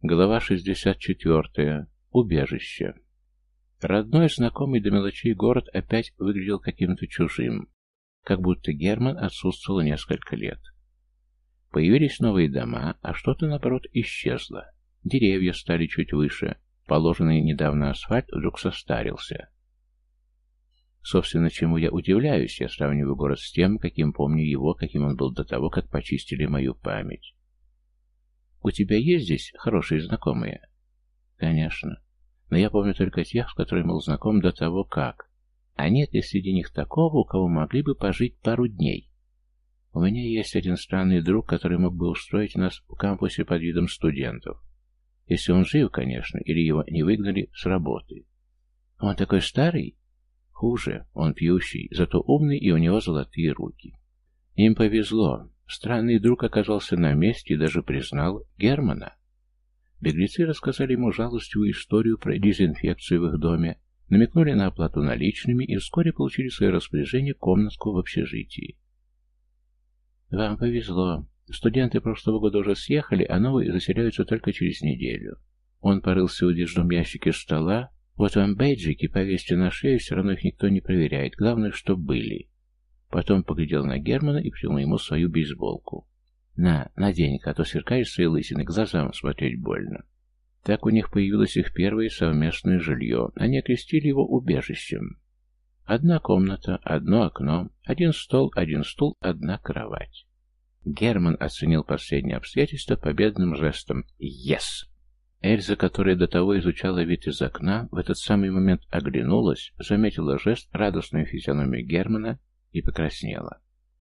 Глава 64. Убежище. Родной, знакомый до мелочей город опять выглядел каким-то чужим, как будто Герман отсутствовал несколько лет. Появились новые дома, а что-то, наоборот, исчезло. Деревья стали чуть выше, положенный недавно асфальт вдруг состарился. Собственно, чему я удивляюсь, я сравниваю город с тем, каким помню его, каким он был до того, как почистили мою память. У тебя есть здесь хорошие знакомые? Конечно. Но я помню только тех, с которыми был знаком до того, как. А нет ли среди них такого, у кого могли бы пожить пару дней? У меня есть один странный друг, который мог бы устроить нас в кампусе под видом студентов. Если он жив, конечно, или его не выгнали с работы. Он такой старый? Хуже, он пьющий, зато умный, и у него золотые руки. Им повезло. Странный друг оказался на месте и даже признал Германа. Беглецы рассказали ему жалостливую историю про дезинфекцию в их доме, намекнули на оплату наличными и вскоре получили свое распоряжение комнатку в общежитии. «Вам повезло. Студенты прошлого года уже съехали, а новые заселяются только через неделю. Он порылся в удержном ящике стола. Вот вам бейджики, повесьте на шею, все равно их никто не проверяет. Главное, что были. Потом поглядел на Германа и протянул ему свою бейсболку. «На, надень-ка, а то сверкаешь своей лысиной, глазам смотреть больно». Так у них появилось их первое совместное жилье. Они окрестили его убежищем. Одна комната, одно окно, один стол, один стул, одна кровать. Герман оценил последнее обстоятельство победным жестом «Yes!». Эльза, которая до того изучала вид из окна, в этот самый момент оглянулась, заметила жест, радостную физиономию Германа и покраснела.